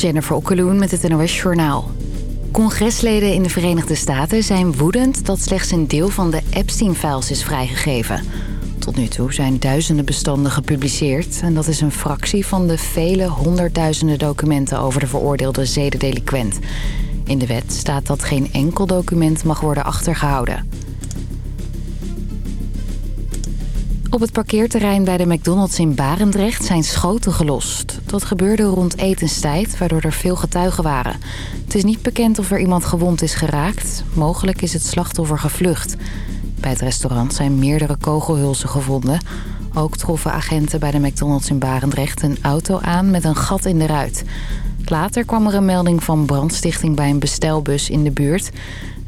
Jennifer Okkeloen met het NOS Journaal. Congresleden in de Verenigde Staten zijn woedend dat slechts een deel van de Epstein-files is vrijgegeven. Tot nu toe zijn duizenden bestanden gepubliceerd... en dat is een fractie van de vele honderdduizenden documenten over de veroordeelde zedendeliquent. In de wet staat dat geen enkel document mag worden achtergehouden. Op het parkeerterrein bij de McDonald's in Barendrecht zijn schoten gelost. Dat gebeurde rond etenstijd, waardoor er veel getuigen waren. Het is niet bekend of er iemand gewond is geraakt. Mogelijk is het slachtoffer gevlucht. Bij het restaurant zijn meerdere kogelhulzen gevonden. Ook troffen agenten bij de McDonald's in Barendrecht een auto aan met een gat in de ruit. Later kwam er een melding van brandstichting bij een bestelbus in de buurt.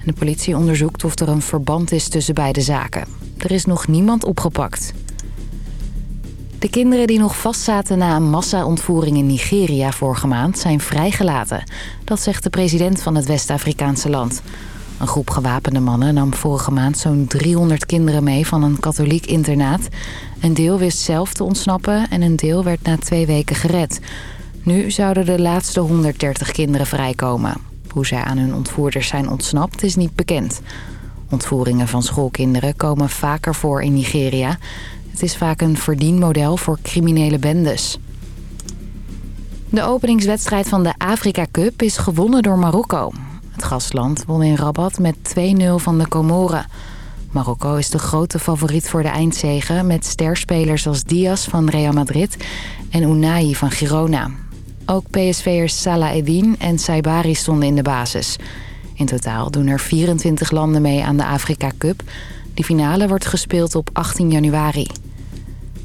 de politie onderzoekt of er een verband is tussen beide zaken. Er is nog niemand opgepakt. De kinderen die nog vastzaten na een massa-ontvoering in Nigeria vorige maand zijn vrijgelaten. Dat zegt de president van het West-Afrikaanse land. Een groep gewapende mannen nam vorige maand zo'n 300 kinderen mee van een katholiek internaat. Een deel wist zelf te ontsnappen en een deel werd na twee weken gered. Nu zouden de laatste 130 kinderen vrijkomen. Hoe zij aan hun ontvoerders zijn ontsnapt is niet bekend. Ontvoeringen van schoolkinderen komen vaker voor in Nigeria. Het is vaak een verdienmodel voor criminele bendes. De openingswedstrijd van de Afrika Cup is gewonnen door Marokko. Het gastland won in Rabat met 2-0 van de Comoren. Marokko is de grote favoriet voor de eindzege... met sterspelers als Diaz van Real Madrid en Unai van Girona. Ook PSV'ers Salah Eddin en Saibari stonden in de basis. In totaal doen er 24 landen mee aan de Afrika Cup. De finale wordt gespeeld op 18 januari.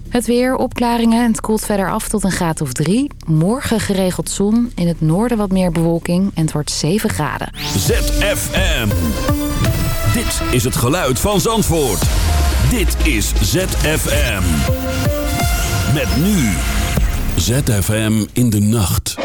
Het weer, opklaringen en het koelt verder af tot een graad of 3. Morgen geregeld zon, in het noorden wat meer bewolking en het wordt 7 graden. ZFM. Dit is het geluid van Zandvoort. Dit is ZFM. Met nu. ZFM in de nacht.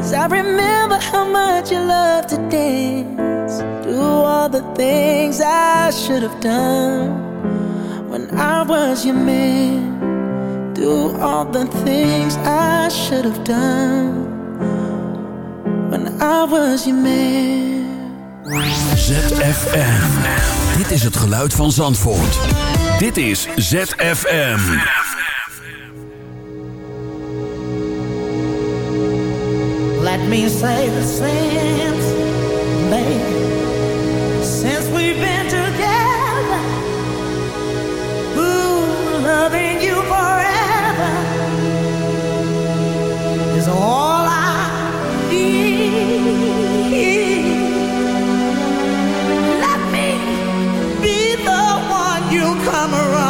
Cause I remember how much you love to dance Do all the things I should have done When I was your man Do all the things I should have done I was your man. ZFM. Dit is het geluid van Zandvoort. Dit is ZFM. Let me say the sins made since we've been together. Ooh, loving you forever is all I need. Let me be the one you come around.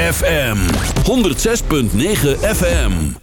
ZFM 106.9 FM.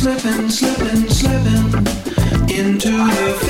slipping, slipping, slipping into the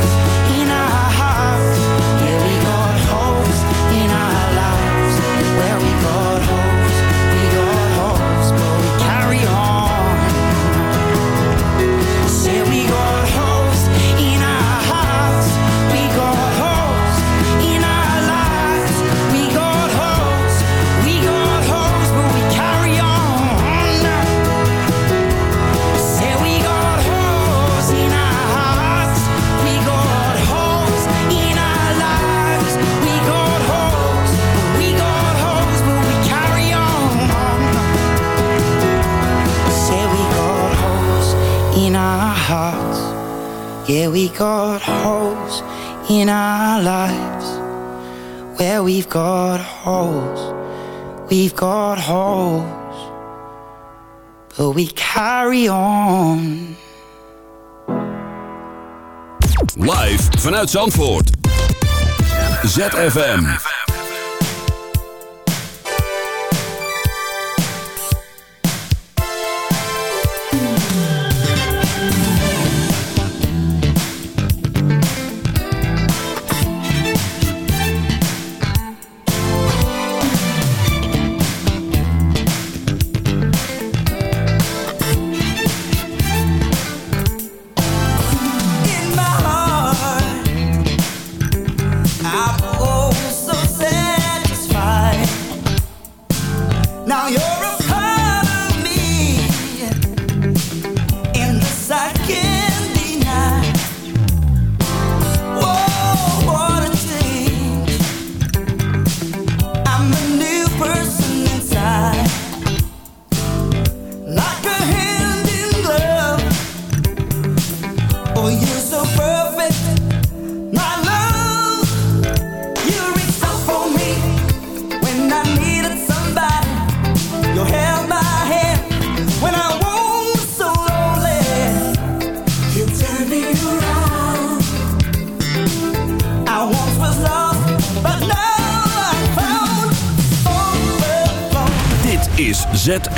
Yeah, we got holes in our lives. Where we've got holes, we've got holes. But we carry on. Live vanuit Zandvoort. ZFM.